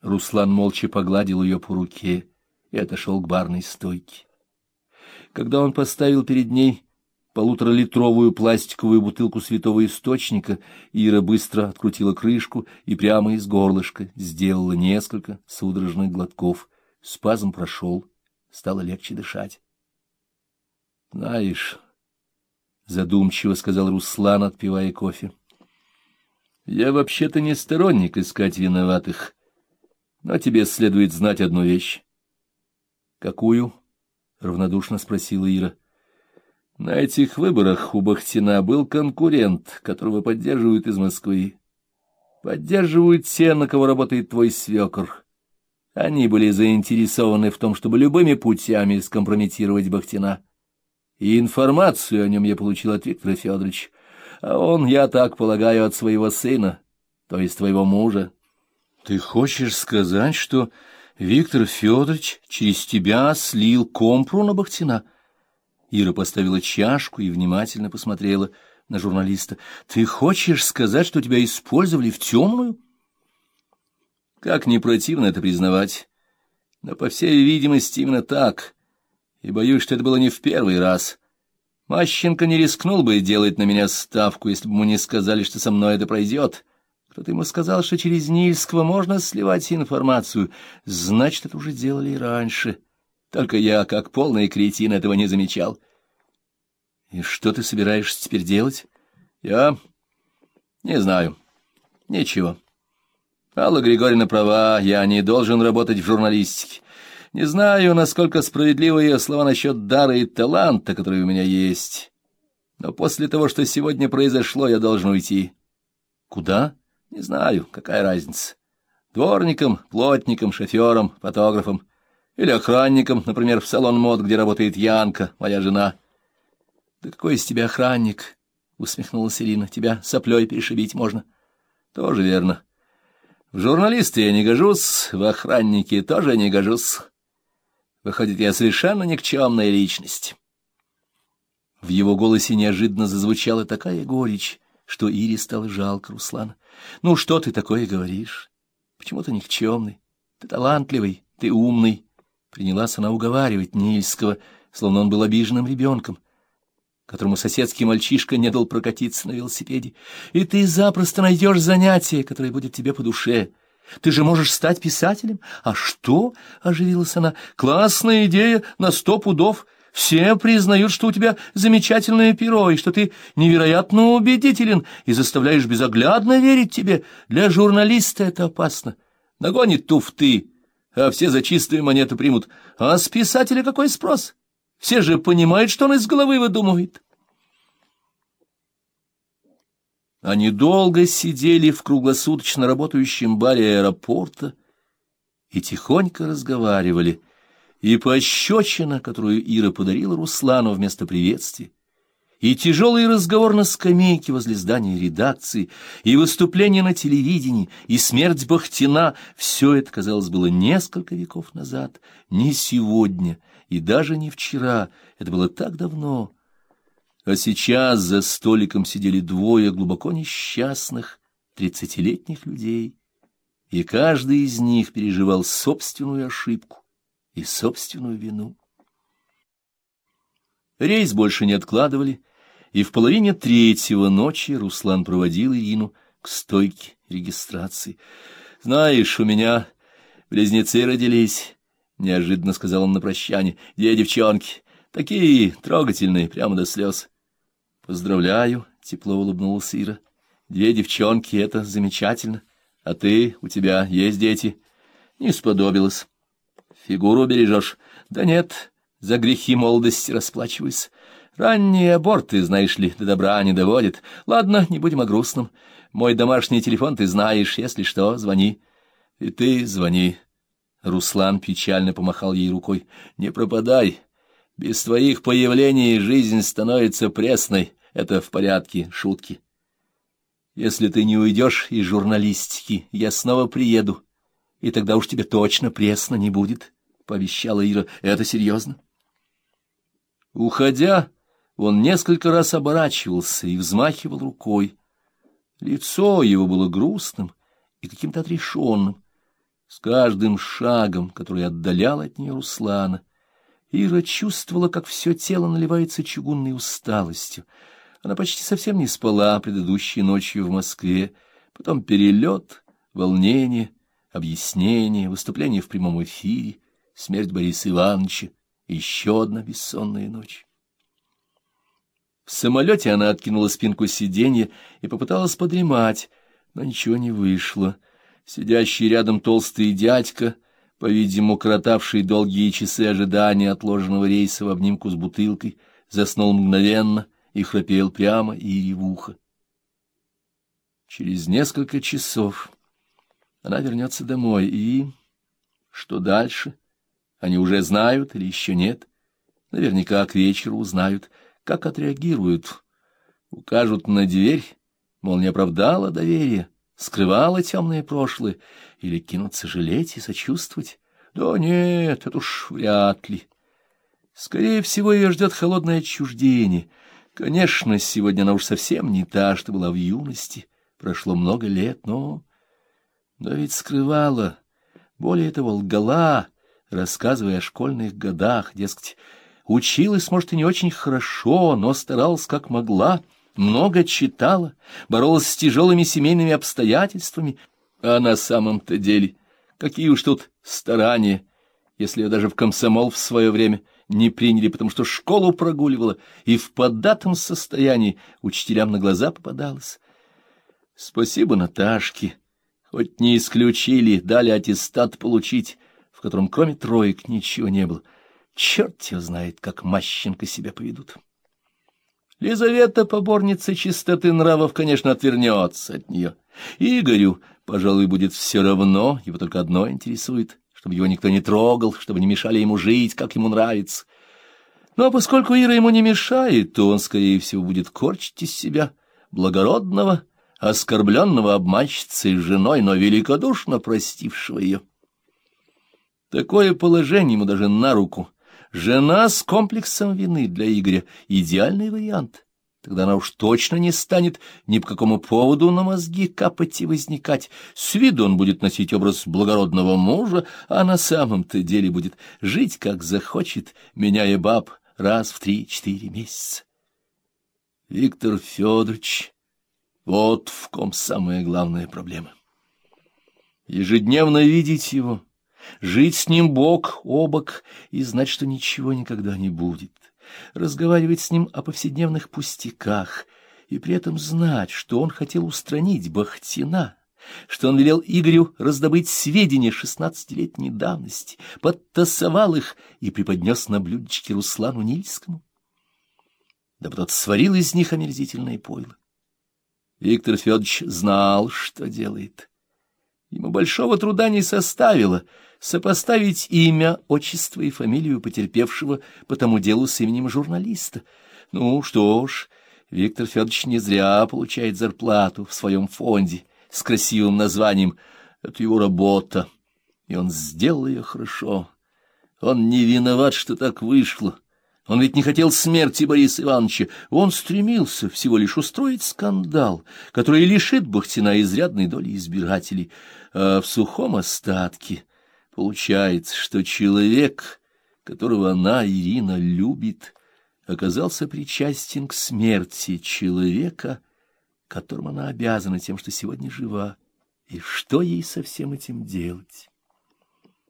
Руслан молча погладил ее по руке и отошел к барной стойке. Когда он поставил перед ней полуторалитровую пластиковую бутылку святого источника, Ира быстро открутила крышку и прямо из горлышка сделала несколько судорожных глотков. Спазм прошел, стало легче дышать. — Знаешь, — задумчиво сказал Руслан, отпивая кофе, — я вообще-то не сторонник искать виноватых, но тебе следует знать одну вещь. — Какую? — равнодушно спросила Ира. — на этих выборах у Бахтина был конкурент, которого поддерживают из Москвы. Поддерживают те, на кого работает твой свекор. Они были заинтересованы в том, чтобы любыми путями скомпрометировать Бахтина. И информацию о нем я получил от Виктора Федоровича. А он, я так полагаю, от своего сына, то есть твоего мужа. Ты хочешь сказать, что Виктор Федорович через тебя слил компру на Бахтина? — Ира поставила чашку и внимательно посмотрела на журналиста. — Ты хочешь сказать, что тебя использовали в темную? — Как не противно это признавать. Но, по всей видимости, именно так. И боюсь, что это было не в первый раз. Мащенко не рискнул бы делать на меня ставку, если бы ему не сказали, что со мной это пройдет. Кто-то ему сказал, что через Нильского можно сливать информацию. Значит, это уже делали и раньше. — только я, как полный кретин, этого не замечал. И что ты собираешься теперь делать? Я не знаю. Ничего. Алла Григорьевна права, я не должен работать в журналистике. Не знаю, насколько справедливы ее слова насчет дара и таланта, которые у меня есть. Но после того, что сегодня произошло, я должен уйти. Куда? Не знаю, какая разница. Дворником, плотником, шофером, фотографом. Или охранником, например, в салон мод, где работает Янка, моя жена. — Да какой из тебя охранник? — усмехнулась Ирина. — Тебя соплей перешибить можно. — Тоже верно. В журналисты я не гожусь, в охранники тоже не гожусь. Выходит, я совершенно никчемная личность. В его голосе неожиданно зазвучала такая горечь, что Ире стало жалко Руслана. — Ну, что ты такое говоришь? Почему ты никчемный? Ты талантливый, ты умный, Принялась она уговаривать Нильского, словно он был обиженным ребенком, которому соседский мальчишка не дал прокатиться на велосипеде. И ты запросто найдешь занятие, которое будет тебе по душе. Ты же можешь стать писателем. А что? — оживилась она. — Классная идея на сто пудов. Все признают, что у тебя замечательное перо, и что ты невероятно убедителен, и заставляешь безоглядно верить тебе. Для журналиста это опасно. Нагонит туфты а все за чистую монету примут. А с писателя какой спрос? Все же понимают, что он из головы выдумывает. Они долго сидели в круглосуточно работающем баре аэропорта и тихонько разговаривали, и пощечина, которую Ира подарила Руслану вместо приветствия, и тяжелый разговор на скамейке возле здания редакции, и выступление на телевидении, и смерть Бахтина — все это, казалось, было несколько веков назад, не сегодня и даже не вчера, это было так давно. А сейчас за столиком сидели двое глубоко несчастных тридцатилетних людей, и каждый из них переживал собственную ошибку и собственную вину. Рейс больше не откладывали, и в половине третьего ночи Руслан проводил Ирину к стойке регистрации. — Знаешь, у меня близнецы родились, — неожиданно сказал он на прощание. — Две девчонки, такие трогательные, прямо до слез. — Поздравляю, — тепло улыбнулась Ира. — Две девчонки — это замечательно. А ты, у тебя есть дети? — Не сподобилось. — Фигуру бережешь? — Да нет, за грехи молодости расплачиваюсь. Ранние аборты, знаешь ли, до добра не доводят. Ладно, не будем о грустном. Мой домашний телефон ты знаешь, если что, звони. И ты звони. Руслан печально помахал ей рукой. Не пропадай. Без твоих появлений жизнь становится пресной. Это в порядке, шутки. Если ты не уйдешь из журналистики, я снова приеду. И тогда уж тебе точно пресно не будет, — пообещала Ира. Это серьезно. Уходя, он несколько раз оборачивался и взмахивал рукой. Лицо его было грустным и каким-то отрешенным. С каждым шагом, который отдалял от нее Руслана, Ира чувствовала, как все тело наливается чугунной усталостью. Она почти совсем не спала предыдущей ночью в Москве, потом перелет, волнение, объяснение, выступление в прямом эфире, смерть Бориса Ивановича еще одна бессонная ночь. В самолете она откинула спинку сиденья и попыталась подремать, но ничего не вышло. Сидящий рядом толстый дядька, по-видимому, кротавший долгие часы ожидания отложенного рейса в обнимку с бутылкой, заснул мгновенно и храпел прямо и в ухо. Через несколько часов она вернется домой, и... Что дальше? Они уже знают или еще нет? Наверняка к вечеру узнают, как отреагируют. Укажут на дверь, мол, не оправдала доверия скрывала темное прошлое, или кинуться жалеть и сочувствовать? Да нет, это уж вряд ли. Скорее всего, ее ждет холодное отчуждение. Конечно, сегодня она уж совсем не та, что была в юности. Прошло много лет, но... Да ведь скрывала, более того, лгала, рассказывая о школьных годах, дескать, училась, может, и не очень хорошо, но старалась как могла — много читала, боролась с тяжелыми семейными обстоятельствами, а на самом-то деле какие уж тут старания, если ее даже в комсомол в свое время не приняли, потому что школу прогуливала и в податом состоянии учителям на глаза попадалась. Спасибо Наташке, хоть не исключили, дали аттестат получить, в котором кроме троек ничего не было. Черт его знает, как Мащенко себя поведут. Лизавета, поборница чистоты нравов, конечно, отвернется от нее. Игорю, пожалуй, будет все равно, его только одно интересует, чтобы его никто не трогал, чтобы не мешали ему жить, как ему нравится. Ну, а поскольку Ира ему не мешает, то он, скорее всего, будет корчить из себя благородного, оскорбленного обманщицей женой, но великодушно простившего ее. Такое положение ему даже на руку — Жена с комплексом вины для Игоря — идеальный вариант. Тогда она уж точно не станет ни по какому поводу на мозги капать и возникать. С виду он будет носить образ благородного мужа, а на самом-то деле будет жить, как захочет, меняя баб раз в три-четыре месяца. Виктор Федорович, вот в ком самая главная проблема. Ежедневно видеть его — жить с ним бок о бок и знать, что ничего никогда не будет, разговаривать с ним о повседневных пустяках и при этом знать, что он хотел устранить Бахтина, что он велел Игорю раздобыть сведения шестнадцатилетней давности, подтасовал их и преподнес на блюдечке Руслану Нильскому. Да тот сварил из них омерзительное пойло. Виктор Федорович знал, что делает. Ему большого труда не составило — сопоставить имя, отчество и фамилию потерпевшего по тому делу с именем журналиста. Ну что ж, Виктор Федорович не зря получает зарплату в своем фонде с красивым названием. Это его работа, и он сделал ее хорошо. Он не виноват, что так вышло. Он ведь не хотел смерти Бориса Ивановича. Он стремился всего лишь устроить скандал, который лишит Бахтина изрядной доли избирателей. А в сухом остатке Получается, что человек, которого она, Ирина, любит, оказался причастен к смерти человека, которому она обязана тем, что сегодня жива. И что ей со всем этим делать?